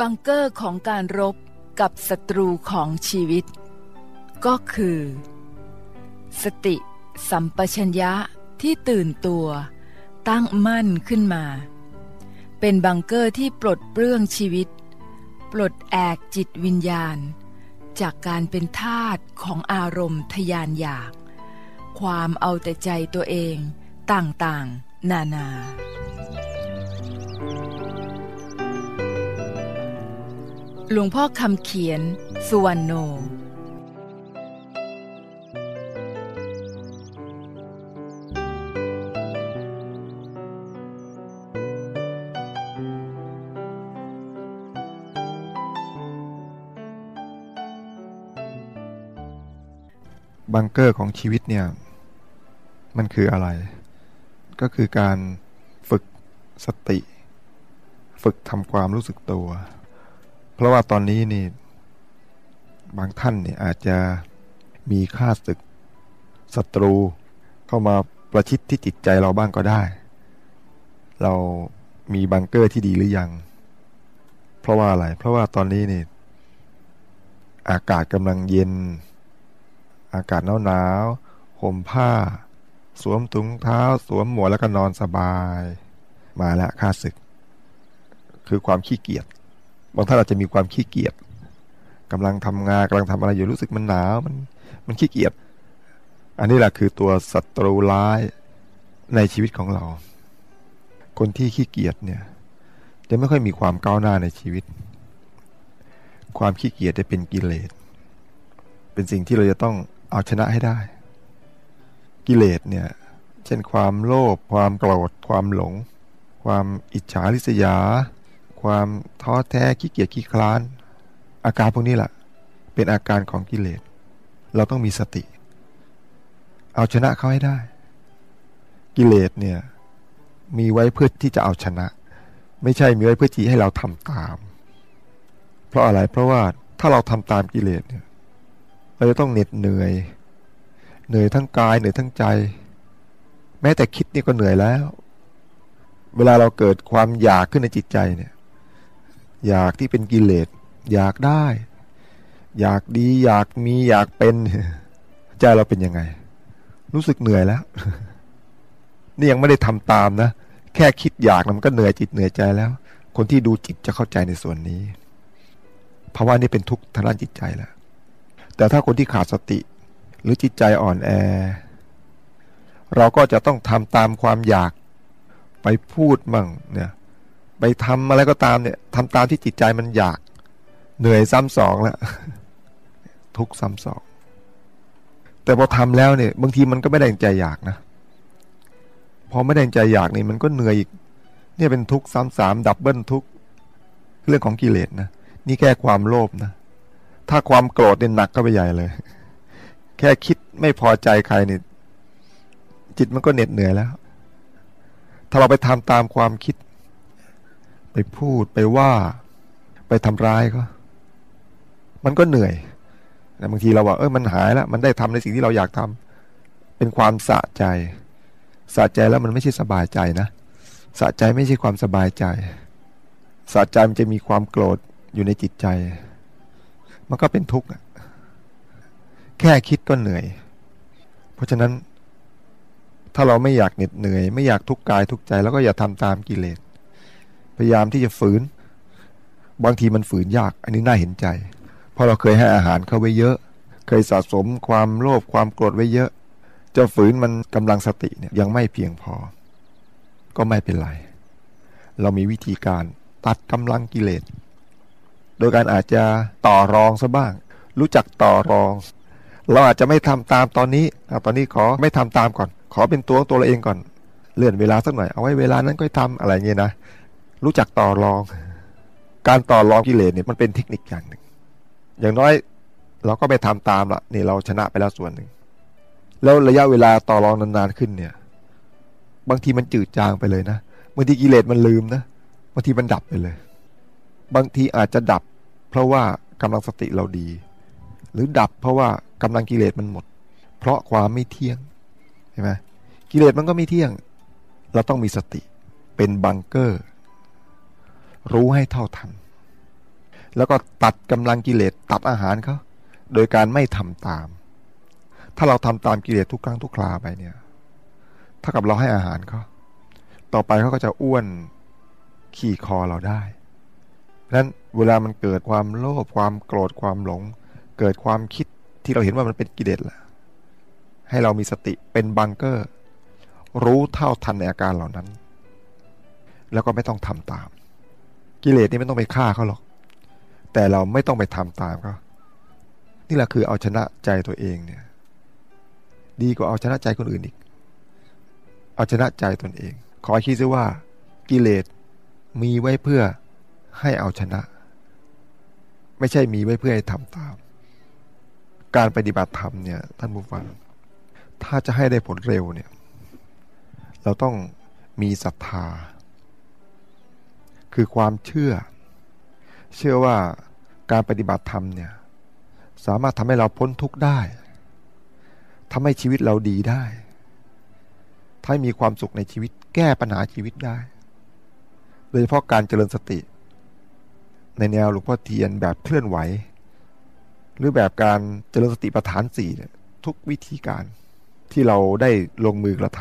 บังเกอร์ของการรบกับศัตรูของชีวิต ก็คือ สติสัมปชัญญะที่ตื่นตัว ตั้งมั่นขึ้นมา เป็นบังเกอร์ที่ปลดเปลื้องชีวิต ปลดแอกจิตวิญญาณ จากการเป็นทาตของอารมณ์ทยานอยาก ความเอาแต่ใจตัวเองต่างๆ นานา หลวงพ่อคำเขียน สุวรรณโน บังเกอร์ของชีวิตเนี่ย มันคืออะไร ก็คือการฝึกสติ ฝึกทำความรู้สึกตัว เพราะว่าตอนนี้นี่บางท่านเนี่ยอาจจะมีค่าศึกศัตรูเข้ามาประชิดที่จิตใจเราบ้างก็ได้ เรามีบังเกอร์ที่ดีหรือยัง เพราะว่าอะไร เพราะว่าตอนนี้นี่อากาศกำลังเย็น อากาศหนาวหนาวห่มผ้า สวมถุงเท้า สวมหมวกแล้วก็นอนสบาย มาแล้วค่าศึก คือความขี้เกียจ บางท่านอาจจะมีความขี้เกียจกำลังทำงานกำลังทำอะไรอยู่รู้สึกมันหนาวมันมันขี้เกียจอันนี้แหละคือตัวศัตรูร้ายในชีวิตของเรา คนที่ขี้เกียจเนี่ยจะไม่ค่อยมีความก้าวหน้าในชีวิต ความขี้เกียจจะเป็นกิเลส เป็นสิ่งที่เราจะต้องเอาชนะให้ได้ กิเลสเนี่ย เช่นความโลภ ความโกรธ ความหลง ความอิจฉาริษยา ความท้อแท้ขี้เกียจขี้คลาน อาการพวกนี้แหละเป็นอาการของกิเลส เราต้องมีสติ เอาชนะเขาให้ได้ กิเลสเนี่ยมีไว้เพื่อที่จะเอาชนะ ไม่ใช่มีไว้เพื่อที่ให้เราทำตาม เพราะอะไรเพราะว่าถ้าเราทำตามกิเลสเนี่ยเราจะต้องเหน็ดเหนื่อย เหนื่อยทั้งกายเหนื่อยทั้งใจ แม้แต่คิดนี่ก็เหนื่อยแล้ว เวลาเราเกิดความอยากขึ้นในจิตใจเนี่ย อยากที่เป็นกิเลสอยากได้ อยากดี อยากมีอยากเป็น ใจเราเป็นยังไง รู้สึกเหนื่อยแล้ว นี่ยังไม่ได้ทำตามนะ แค่คิดอยากมันก็เหนื่อยจิตเหนื่อยใจแล้ว คนที่ดูจิตจะเข้าใจในส่วนนี้ เพราะว่านี่เป็นทุกข์ทางด้านจิตใจแล้ว แต่ถ้าคนที่ขาดสติ หรือจิตใจอ่อนแอ เราก็จะต้องทำตามความอยากไปพูดมั่งเนี่ย ไปทำอะไรก็ตามเนี่ยทำตามที่จิตใจมันอยาก เหนื่อยซ้ำสองแล้วทุกซ้ำสอง แต่พอทำแล้วเนี่ย บางทีมันก็ไม่ได้ใจอยากนะพอไม่ได้ใจอยากนี่มันก็เหนื่อยอีก เนี่ยเป็นทุกซ้ำสามดับเบิลทุกเรื่องของกิเลสนะนี่แค่ความโลภนะถ้าความโกรธเนี่ยหนักก็ไปใหญ่เลย แค่คิดไม่พอใจใครเนี่ยจิตมันก็เหน็ดเหนื่อยแล้ว ถ้าเราไปทำตามความคิด ไปพูดไปว่า ไปทำร้ายก็มันก็เหนื่อยแต่บางทีเราว่าเออมันหายแล้ว มันได้ทำในสิ่งที่เราอยากทำเป็นความสะใจ สะใจแล้วมันไม่ใช่สบายใจนะ สะใจไม่ใช่ความสบายใจ สะใจมันจะมีความโกรธอยู่ในจิตใจ มันก็เป็นทุกข์แค่คิดก็เหนื่อย เพราะฉะนั้นถ้าเราไม่อยากเหน็ดเหนื่อย ไม่อยากทุกข์กายทุกข์ใจ แล้วก็อย่าทำตามกิเลส พยายามที่จะฝืน บางทีมันฝืนยาก อันนี้น่าเห็นใจ เพราะเราเคยให้อาหารเขาไว้เยอะ เคยสะสมความโลภความโกรธไว้เยอะ จะฝืนมันกำลังสติเนี่ยยังไม่เพียงพอ ก็ไม่เป็นไร เรามีวิธีการตัดกำลังกิเลส โดยการอาจจะต่อรองซะบ้าง รู้จักต่อรอง เราอาจจะไม่ทำตามตอนนี้อาตอนนี้ขอไม่ทำตามก่อน ขอเป็นตัวของตัวเราเองก่อนเลื่อนเวลาสักหน่อย เอาไว้เวลานั้นก็ทำอะไรเงี้ยนะ รู้จักต่อรอง การต่อรองกิเลสเนี่ยมันเป็นเทคนิคอย่างหนึ่ง อย่างน้อยเราก็ไปทำตามละนี่เราชนะไปแล้วส่วนหนึ่ง แล้วระยะเวลาต่อรองนานๆขึ้นเนี่ย บางทีมันจืดจางไปเลยนะบางทีกิเลสมันลืมนะบางทีมันดับไปเลย บางทีอาจจะดับ เพราะว่ากำลังสติเราดี หรือดับเพราะว่ากำลังกิเลสมันหมด เพราะความไม่เที่ยงเห็นไหมกิเลสมันก็ไม่เที่ยง เราต้องมีสติเป็นบังเกอร์ รู้ให้เท่าทัน แล้วก็ตัดกำลังกิเลสตัดอาหารเขาโดยการไม่ทำตาม ถ้าเราทำตามกิเลสทุกครั้งทุกคราไปเนี่ยถ้ากับเราให้อาหารเขาต่อไปเขาก็จะอ้วนขี่คอเราได้นั้นเวลามันเกิดความโลภความโกรธความหลง เกิดความคิดที่เราเห็นว่ามันเป็นกิเลสแหละให้เรามีสติเป็นบังเกอร์ รู้เท่าทันในอาการเหล่านั้น แล้วก็ไม่ต้องทำตาม กิเลสนี่ไม่ต้องไปฆ่าเขาหรอก แต่เราไม่ต้องไปทำตามเขานี่แหละคือเอาชนะใจตัวเองเนี่ย ดีกว่าเอาชนะใจคนอื่นอีก เอาชนะใจตนเอง ขอคิดซิว่า กิเลสมีไว้เพื่อให้เอาชนะ ไม่ใช่มีไว้เพื่อให้ทำตาม การปฏิบัติธรรมเนี่ยท่านผู้ฟังถ้าจะให้ได้ผลเร็วเนี่ย เราต้องมีศรัทธา คือความเชื่อ เชื่อว่าการปฏิบัติธรรมเนี่ยสามารถทำให้เราพ้นทุกข์ได้ทำให้ชีวิตเราดีได้ทำให้มีความสุขในชีวิตแก้ปัญหาชีวิตได้ โดยเฉพาะการเจริญสติ ในแนวหลวงพ่อเทียนแบบเคลื่อนไหว หรือแบบการเจริญสติปัฏฐานสี่เนี่ยทุกวิธีการที่เราได้ลงมือกระท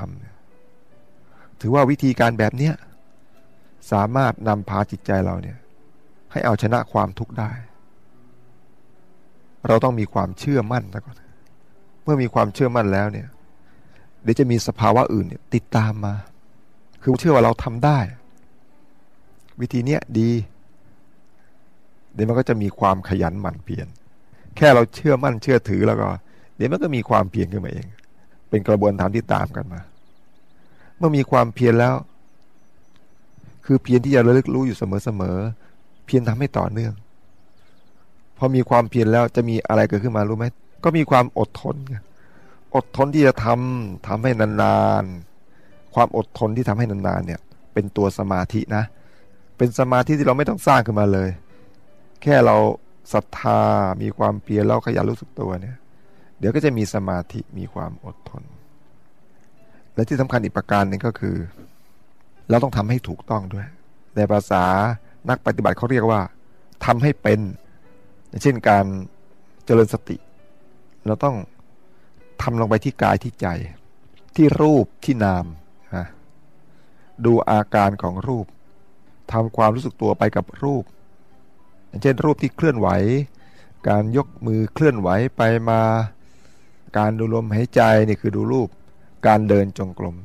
ำถือว่าวิธีการแบบเนี้ย สามารถนำพาจิตใจเราเนี่ยให้เอาชนะความทุกข์ได้ เราต้องมีความเชื่อมั่นนะก่อน เมื่อมีความเชื่อมั่นแล้วเนี่ย เดี๋ยวจะมีสภาวะอื่นเนี่ยติดตามมา คือเชื่อว่าเราทำได้ วิธีเนี้ยดี เดี๋ยวมันก็จะมีความขยันหมั่นเพียร แค่เราเชื่อมั่นเชื่อถือแล้วก็ เดี๋ยวมันก็มีความเพียรขึ้นมาเอง เป็นกระบวนการที่ตามกันมา เมื่อมีความเพียรแล้ว คือเพียรที่จะระลึกรู้อยู่เสมอๆเพียรทำให้ต่อเนื่อง พอมีความเพียรแล้วจะมีอะไรเกิดขึ้นมารู้ไหมก็มีความอดทน อดทนที่จะทำทำให้นานๆ ความอดทนที่ทำให้นานๆเนี่ยเป็นตัวสมาธินะ เป็นสมาธิที่เราไม่ต้องสร้างขึ้นมาเลย แค่เราศรัทธามีความเพียรแล้วขยันรู้สึกตัวเนี่ย เดี๋ยวก็จะมีสมาธิมีความอดทน และที่สำคัญอีกประการหนึ่งก็คือ เราต้องทำให้ถูกต้องด้วย ในภาษานักปฏิบัติเขาเรียกว่าทำให้เป็น เช่นการเจริญสติ เราต้องทำลงไปที่กายที่ใจ ที่รูปที่นามนะดูอาการของรูปทำความรู้สึกตัวไปกับรูป เช่นรูปที่เคลื่อนไหว การยกมือเคลื่อนไหวไปมา การดูลมหายใจนี่คือดูรูป การเดินจงกรม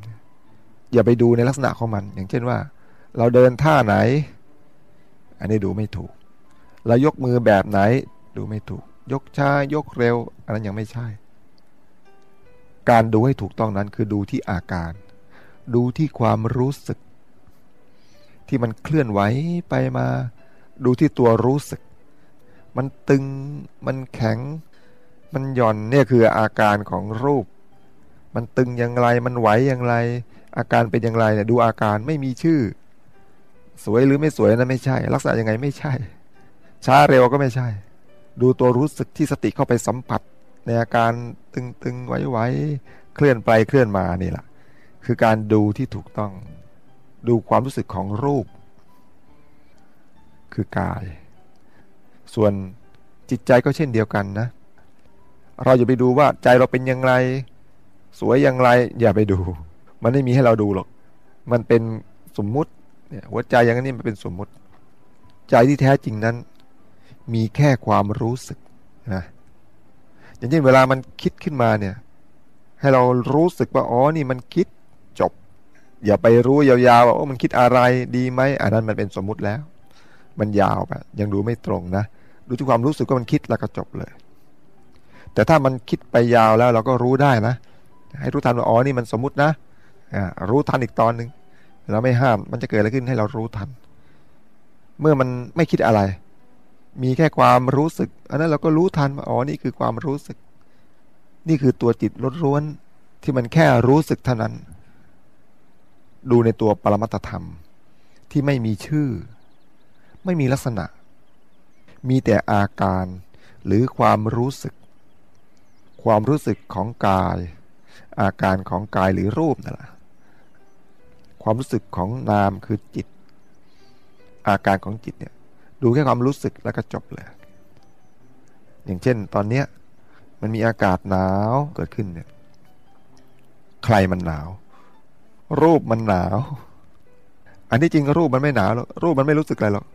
อย่าไปดูในลักษณะของมัน อย่างเช่นว่า เราเดินท่าไหน อันนี้ดูไม่ถูก เรายกมือแบบไหนดูไม่ถูก ยกช้ายกเร็ว อันนั้นยังไม่ใช่ การดูให้ถูกต้องนั้นคือดูที่อาการ ดูที่ความรู้สึก ที่มันเคลื่อนไหวไปมา ดูที่ตัวรู้สึก มันตึงมันแข็ง มันหย่อนเนี่ยคืออาการของรูป มันตึงอย่างไรมันไหวอย่างไร อาการเป็นอย่างไรเนี่ยดูอาการไม่มีชื่อ สวยหรือไม่สวยนะไม่ใช่ ลักษณะยังไงไม่ใช่ ช้าเร็วก็ไม่ใช่ ดูตัวรู้สึกที่สติเข้าไปสัมผัส ในอาการตึงๆไหวๆเคลื่อนไปเคลื่อนมานี่แหละคือการดูที่ถูกต้อง ดูความรู้สึกของรูป คือกาย ส่วนจิตใจก็เช่นเดียวกันนะ เราอย่าไปดูว่าใจเราเป็นอย่างไร สวยอย่างไรอย่าไปดู มันไม่มีให้เราดูหรอก มันเป็นสมมุติเนี่ยหัวใจอย่างนี้มันเป็นสมมุติ ใจที่แท้จริงนั้น มีแค่ความรู้สึกนะอย่างเช่นเวลามันคิดขึ้นมาเนี่ย ให้เรารู้สึกว่าอ๋อนี่มันคิดจบ อย่าไปรู้ยาวๆว่าโอ้มันคิดอะไรดีไหมอันนั้นมันเป็นสมมุติแล้ว มันยาวไปยังดูไม่ตรงนะดูที่ความรู้สึกว่ามันคิดแล้วก็จบเลย แต่ถ้ามันคิดไปยาวแล้วเราก็รู้ได้นะให้รู้ทันว่าอ๋อนี่มันสมมุตินะ รู้ทันอีกตอนหนึ่งเราไม่ห้ามมันจะเกิดอะไรขึ้นให้เรารู้ทัน เมื่อมันไม่คิดอะไร มีแค่ความรู้สึก อันนั้นเราก็รู้ทันว่าอ๋อนี่คือความรู้สึก นี่คือตัวจิตล้วนๆที่มันแค่รู้สึกเท่านั้น ดูในตัวปรมัตธรรม ที่ไม่มีชื่อ ไม่มีลักษณะ มีแต่อาการหรือความรู้สึก ความรู้สึกของกาย อาการของกายหรือรูปนั่นแหละ ความรู้สึกของนามคือจิต อาการของจิตเนี่ยดูแค่ความรู้สึกแล้วก็จบเลย อย่างเช่นตอนเนี้ยมันมีอากาศหนาวเกิดขึ้นเนี่ยใครมันหนาว รูปมันหนาว อันที่จริงรูปมันไม่หนาวหรอกรูปมันไม่รู้สึกอะไรหรอก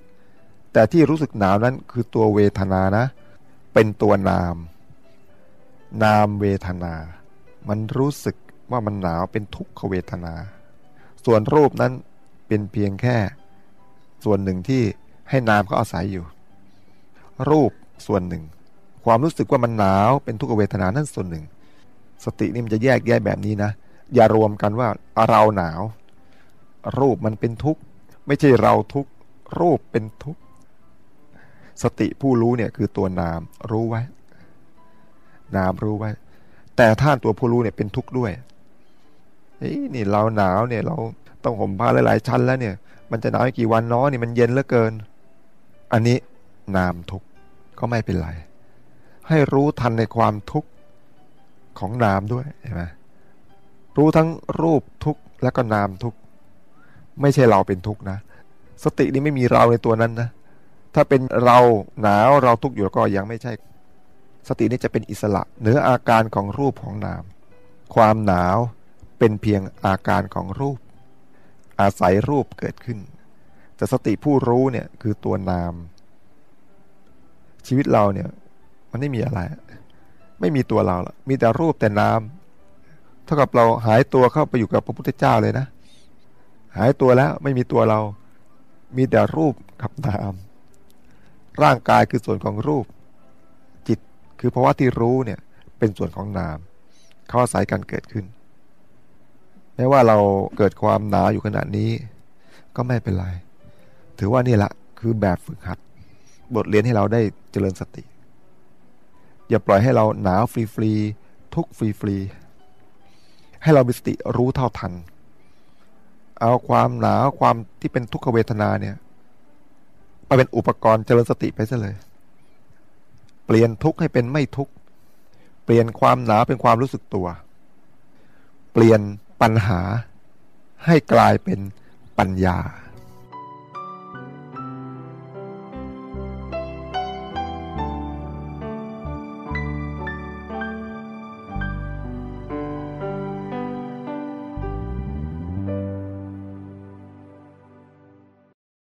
แต่ที่รู้สึกหนาวนั้นคือตัวเวทนานะ เป็นตัวนาม นามเวทนา มันรู้สึกว่ามันหนาวเป็นทุกขเวทนา ส่วนรูปนั้นเป็นเพียงแค่ ส่วนหนึ่งที่ให้นามเขาอาศัยอยู่ รูปส่วนหนึ่ง ความรู้สึกว่ามันหนาวเป็นทุกขเวทนานั่นส่วนหนึ่ง สตินี่มันจะแยกแยะแบบนี้นะ อย่ารวมกันว่าเราหนาว รูปมันเป็นทุกข์ ไม่ใช่เราทุกข์ รูปเป็นทุกข์ สติผู้รู้เนี่ยคือตัวนามรู้ไว้ นามรู้ไว้ แต่ท่านตัวผู้รู้เนี่ยเป็นทุกข์ด้วยเฮ้ย นี่เราหนาวเนี่ยเราต้องห่มผ้าหลายๆชั้นแล้วเนี่ย มันจะหนาวกี่วันนาะนี่มันเย็นเหลือเกิน อันนี้นามทุกข์ก็ไม่เป็นไร ให้รู้ทันในความทุกข์ของนามด้วยเห็นไหมรู้ทั้งรูปทุกข์แล้วก็นามทุกข์ไม่ใช่เราเป็นทุกข์นะ สตินี้ไม่มีเราในตัวนั้นนะถ้าเป็นเราหนาวเราทุกข์อยู่ก็ยังไม่ใช่ สตินี้จะเป็นอิสระเหนืออาการของรูปของนาม ความหนาว เป็นเพียงอาการของรูป อาศัยรูปเกิดขึ้น แต่สติผู้รู้เนี่ยคือตัวนาม ชีวิตเราเนี่ยมันไม่มีอะไร ไม่มีตัวเราละมีแต่รูปแต่นามเท่ากับเราหายตัวเข้าไปอยู่กับพระพุทธเจ้าเลยนะ หายตัวแล้วไม่มีตัวเรา มีแต่รูปกับนาม ร่างกายคือส่วนของรูป จิตคือภาวะที่รู้เนี่ยเป็นส่วนของนาม เขาอาศัยกันเกิดขึ้น แม้ว่าเราเกิดความหนาวอยู่ขณะนี้ ก็ไม่เป็นไร ถือว่านี่แหละคือแบบฝึกหัด บทเรียนให้เราได้เจริญสติ อย่าปล่อยให้เราหนาวฟรีๆทุกฟรีๆให้เรามีสติรู้เท่าทัน เอาความหนาวความที่เป็นทุกขเวทนาเนี่ยมาเป็นอุปกรณ์เจริญสติไปซะเลย เปลี่ยนทุกข์ให้เป็นไม่ทุกข์ เปลี่ยนความหนาวเป็นความรู้สึกตัว เปลี่ยน ปัญหาให้กลายเป็นปัญญา